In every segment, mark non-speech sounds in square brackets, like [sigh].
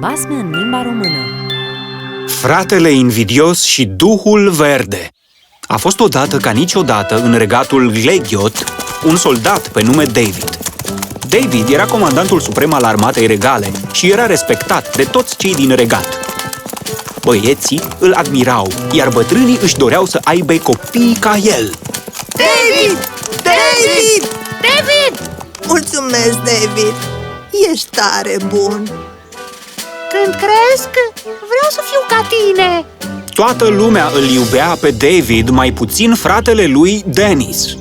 Basme în limba română Fratele invidios și Duhul Verde A fost odată ca niciodată în regatul Glegiot un soldat pe nume David. David era comandantul suprem al armatei regale și era respectat de toți cei din regat. Băieții îl admirau, iar bătrânii își doreau să aibă copii ca el. David! David! David! Mulțumesc, David! Ești tare bun! Când cresc, vreau să fiu ca tine Toată lumea îl iubea pe David, mai puțin fratele lui Dennis.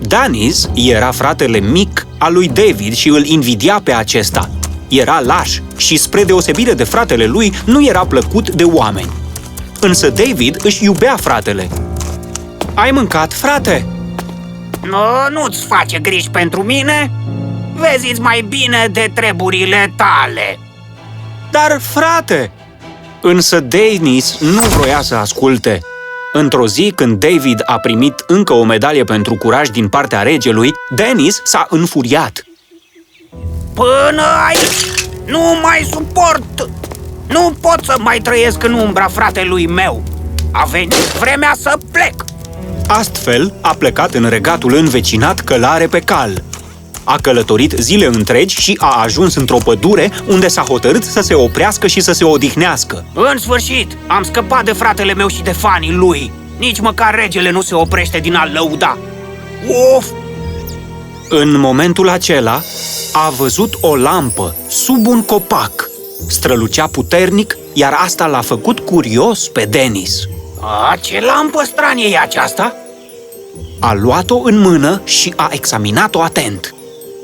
Dennis era fratele mic al lui David și îl invidia pe acesta. Era laș și, spre deosebire de fratele lui, nu era plăcut de oameni. Însă David își iubea fratele. Ai mâncat, frate? Nu, nu-ți face griji pentru mine? Vezi mai bine de treburile tale Dar, frate! Însă Dennis nu vroia să asculte. Într-o zi, când David a primit încă o medalie pentru curaj din partea regelui, Dennis s-a înfuriat. Până aici! Nu mai suport! Nu pot să mai trăiesc în umbra fratelui meu! A venit vremea să plec! Astfel, a plecat în regatul învecinat călare pe cal. A călătorit zile întregi și a ajuns într-o pădure unde s-a hotărât să se oprească și să se odihnească. În sfârșit, am scăpat de fratele meu și de fanii lui. Nici măcar regele nu se oprește din a lăuda. Of! În momentul acela, a văzut o lampă sub un copac. Strălucea puternic, iar asta l-a făcut curios pe Denis. A, ce lampă stranie e aceasta? A luat-o în mână și a examinat-o atent.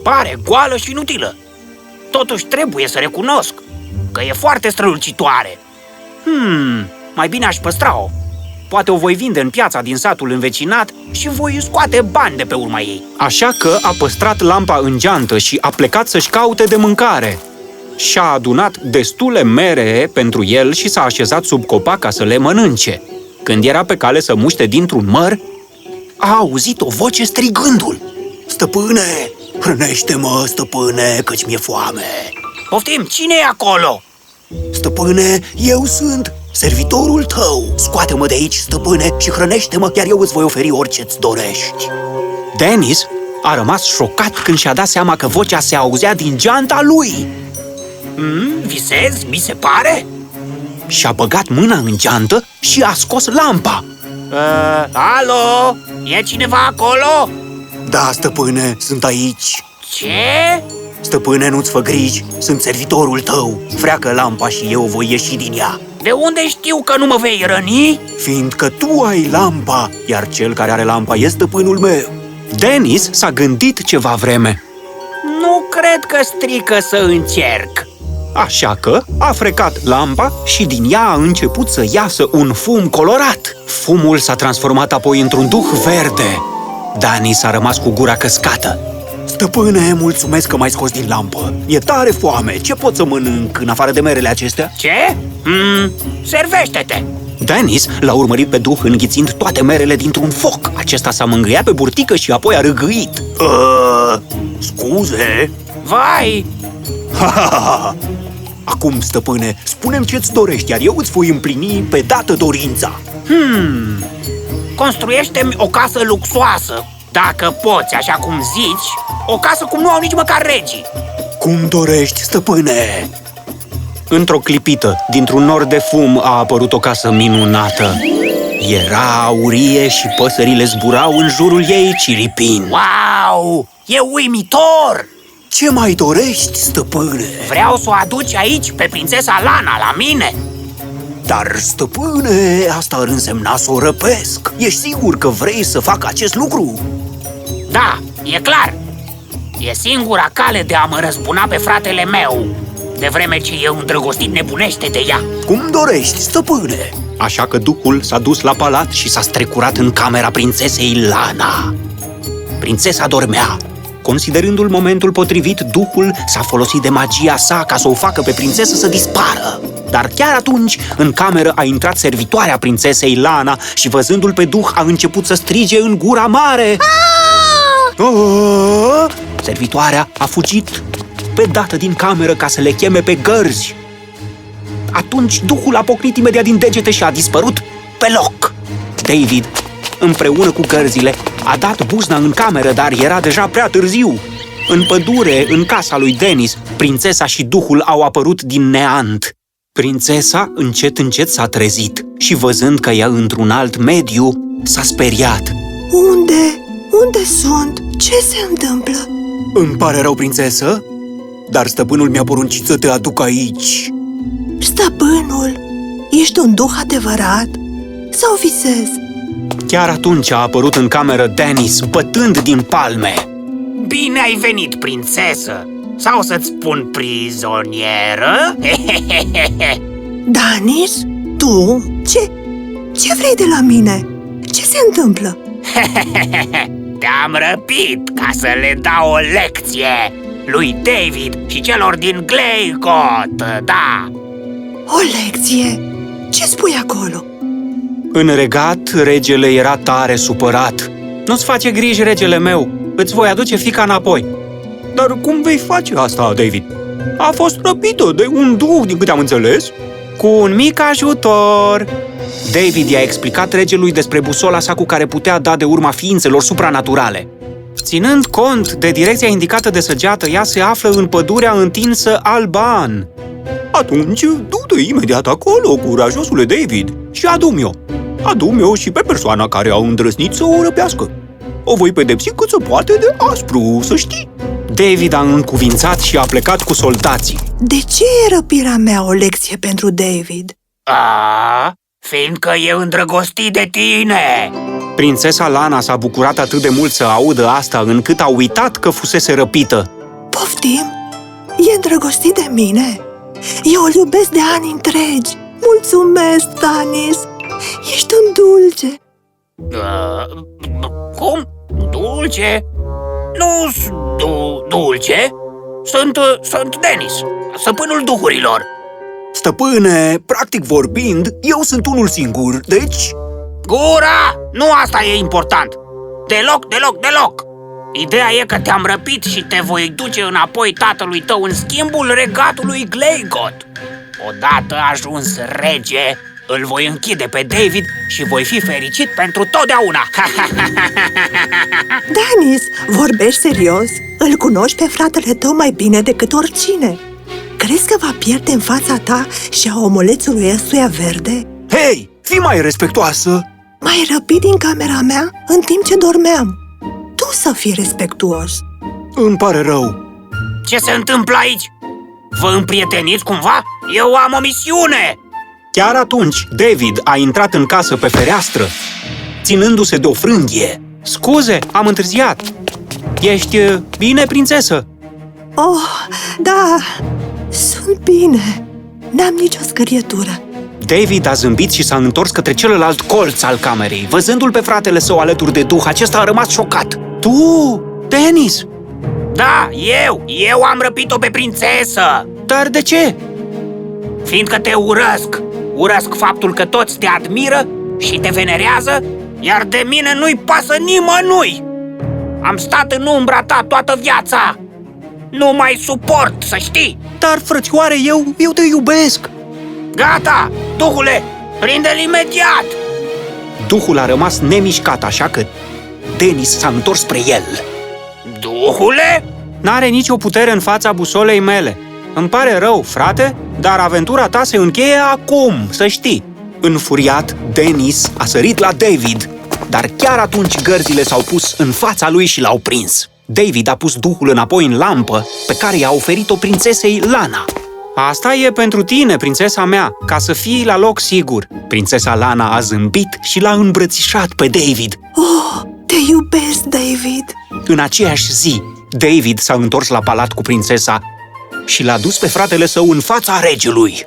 Pare goală și inutilă. Totuși trebuie să recunosc că e foarte strălucitoare. Hmm, mai bine aș păstra-o. Poate o voi vinde în piața din satul învecinat și voi scoate bani de pe urma ei. Așa că a păstrat lampa în geantă și a plecat să-și caute de mâncare. Și-a adunat destule mere pentru el și s-a așezat sub copac ca să le mănânce. Când era pe cale să muște dintr-un măr, a auzit o voce strigându-l. Stăpâne, hrănește-mă, stăpâne, căci mi-e foame. Poftim, cine e acolo? Stăpâne, eu sunt servitorul tău. Scoate-mă de aici, stăpâne, și hrănește-mă, iar eu îți voi oferi orice-ți dorești. Dennis a rămas șocat când și-a dat seama că vocea se auzea din geanta lui. Hmm, visezi, mi se pare? Și-a băgat mâna în geantă și a scos lampa. Uh, alo? E cineva acolo? Da, stăpâne, sunt aici. Ce? Stăpâne, nu-ți fă griji, sunt servitorul tău. Freacă lampa și eu voi ieși din ea. De unde știu că nu mă vei răni? Fiindcă tu ai lampa, iar cel care are lampa e stăpânul meu. Dennis s-a gândit ceva vreme. Nu cred că strică să încerc. Așa că a frecat lampa și din ea a început să iasă un fum colorat. Fumul s-a transformat apoi într-un duh verde. Dani s-a rămas cu gura căscată. Stăpâne, mulțumesc că m-ai scos din lampă. E tare foame. Ce pot să mănânc în afară de merele acestea? Ce? Mm, servește-te! Dennis l-a urmărit pe duh înghițind toate merele dintr-un foc. Acesta s-a mângâiat pe burtică și apoi a râgâit. Uh, scuze? Vai! Ha, ha, ha, ha. Acum, stăpâne, spunem ce-ți dorești, iar eu îți voi împlini pe dată dorința. Hmm, construiește-mi o casă luxoasă, dacă poți, așa cum zici, o casă cum nu au nici măcar regii. Cum dorești, stăpâne? Într-o clipită, dintr-un nor de fum, a apărut o casă minunată. Era aurie și păsările zburau în jurul ei ciripind. Wow! E uimitor! Ce mai dorești, stăpâne? Vreau să o aduci aici pe prințesa Lana la mine. Dar, stăpâne, asta ar însemna să o răpesc. Ești sigur că vrei să fac acest lucru? Da, e clar. E singura cale de a mă răzbuna pe fratele meu, de vreme ce eu îndrăgostit nebunește de ea. Cum dorești, stăpâne? Așa că duhul s-a dus la palat și s-a strecurat în camera prințesei Lana. Prințesa dormea. Considerându-l momentul potrivit, duhul s-a folosit de magia sa ca să o facă pe prințesă să dispară. Dar chiar atunci, în cameră a intrat servitoarea prințesei Lana și văzându-l pe duh a început să strige în gura mare. Aaaa! Servitoarea a fugit pe dată din cameră ca să le cheme pe gărzi. Atunci duhul a pocnit imediat din degete și a dispărut pe loc. David, împreună cu gărzile, a dat buzna în cameră, dar era deja prea târziu. În pădure, în casa lui Denis, prințesa și duhul au apărut din neant. Prințesa încet încet s-a trezit și văzând că ea într-un alt mediu, s-a speriat. Unde? Unde sunt? Ce se întâmplă? Îmi pare rău, prințesă, dar stăpânul mi-a poruncit să te aduc aici. Stăpânul, ești un duh adevărat? Sau visez? Chiar atunci a apărut în cameră Dennis, bătând din palme. Bine ai venit, prințesă! Sau să-ți spun prizonieră? [laughs] Danis? Tu? Ce? Ce vrei de la mine? Ce se întâmplă? [laughs] Te-am răpit ca să le dau o lecție lui David și celor din Gleigot, da! O lecție? Ce spui acolo? În regat, regele era tare supărat. Nu-ți face griji, regele meu, îți voi aduce fica înapoi. Dar cum vei face asta, David? A fost răpită de un duh, din câte am înțeles. Cu un mic ajutor. David i-a explicat regelui despre busola sa cu care putea da de urma ființelor supranaturale. Ținând cont de direcția indicată de săgeată, ea se află în pădurea întinsă Alban. Atunci, du-te imediat acolo, curajosule David, și adu-mi-o. Adu-mi-o și pe persoana care a îndrăznit să o răpească. O voi pedepsi cât se poate de aspru, să știi. David a încuvințat și a plecat cu soldații. De ce e răpirea mea o lecție pentru David? A, fiindcă e îndrăgostit de tine! Prințesa Lana s-a bucurat atât de mult să audă asta încât a uitat că fusese răpită. Poftim? E îndrăgostit de mine? Eu îl iubesc de ani întregi. Mulțumesc, Danis! Ești un dulce! Uh, cum? Dulce? Nu du- dulce, sunt, uh, sunt Denis, stăpânul duhurilor. Stăpâne, practic vorbind, eu sunt unul singur, deci... Gura! Nu asta e important! Deloc, deloc, deloc! Ideea e că te-am răpit și te voi duce înapoi tatălui tău în schimbul regatului Gleigot. Odată ajuns rege, îl voi închide pe David și voi fi fericit pentru totdeauna! [laughs] Danis, vorbești serios? Îl cunoști pe fratele tău mai bine decât oricine Crezi că va pierde în fața ta și a omulețului ăstuia verde? Hei, fii mai respectoasă! M-ai răpit din camera mea în timp ce dormeam Tu să fii respectuos Îmi pare rău Ce se întâmplă aici? Vă împrieteniți cumva? Eu am o misiune! Chiar atunci, David a intrat în casă pe fereastră, ținându-se de o frânghie. Scuze, am întârziat. Ești uh, bine, prințesă? Oh, da, sunt bine N-am nicio scărietură David a zâmbit și s-a întors către celălalt colț al camerei. Văzându-l pe fratele său alături de duh, acesta a rămas șocat. Tu, Denis? Da, eu! Eu am răpit-o pe prințesă! Dar de ce? Fiindcă te urăsc! Urăsc faptul că toți te admiră și te venerează, iar de mine nu-i pasă nimănui! Am stat în umbra ta toată viața! Nu mai suport, să știi! Dar, frățioare, eu, eu te iubesc! Gata! Duhule, prinde-l imediat! Duhul a rămas nemișcat, așa că Denis s-a întors spre el. Duhule? N-are nicio putere în fața busolei mele. Îmi pare rău, frate, dar aventura ta se încheie acum, să știi. Înfuriat, Denis a sărit la David, dar chiar atunci gărzile s-au pus în fața lui și l-au prins. David a pus duhul înapoi în lampă, pe care i-a oferit-o prințesei Lana. Asta e pentru tine, prințesa mea, ca să fii la loc sigur. Prințesa Lana a zâmbit și l-a îmbrățișat pe David. Oh, te iubesc, David În aceeași zi, David s-a întors la palat cu prințesa și l-a dus pe fratele său în fața regelui.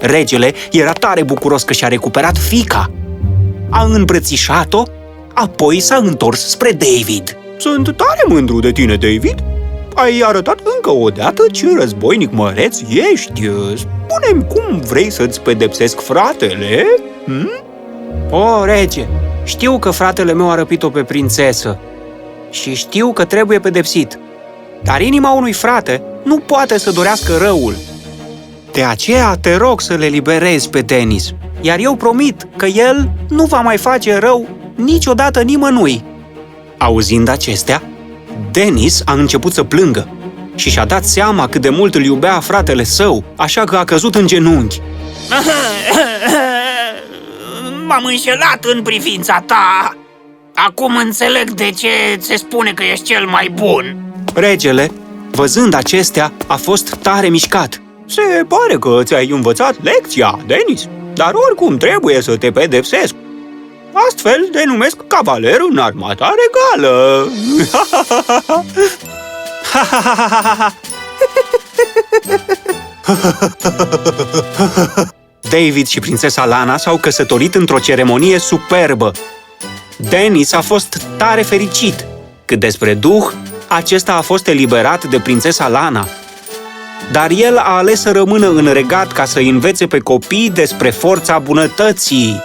Regele era tare bucuros că și-a recuperat fica. A îmbrățișat-o, apoi s-a întors spre David. Sunt tare mândru de tine, David. Ai arătat încă o dată ce războinic măreț ești. Spune-mi cum vrei să-ți pedepsesc fratele? Hm? O, rege, știu că fratele meu a răpit-o pe prințesă și știu că trebuie pedepsit. Dar inima unui frate nu poate să dorească răul. De aceea te rog să le liberezi pe Denis, iar eu promit că el nu va mai face rău niciodată nimănui. Auzind acestea, Denis a început să plângă și și-a dat seama cât de mult îl iubea fratele său, așa că a căzut în genunchi. [laughs] M-am înșelat în privința ta. Acum înțeleg de ce se spune că ești cel mai bun. Regele, văzând acestea, a fost tare mișcat. Se pare că ți-ai învățat lecția, Denis, dar oricum trebuie să te pedepsesc. Astfel denumesc cavaler în armata regală. [laughs] David și prințesa Lana s-au căsătorit într-o ceremonie superbă. Dennis a fost tare fericit. Cât despre duh, acesta a fost eliberat de prințesa Lana. Dar el a ales să rămână în regat ca să învețe pe copii despre forța bunătății.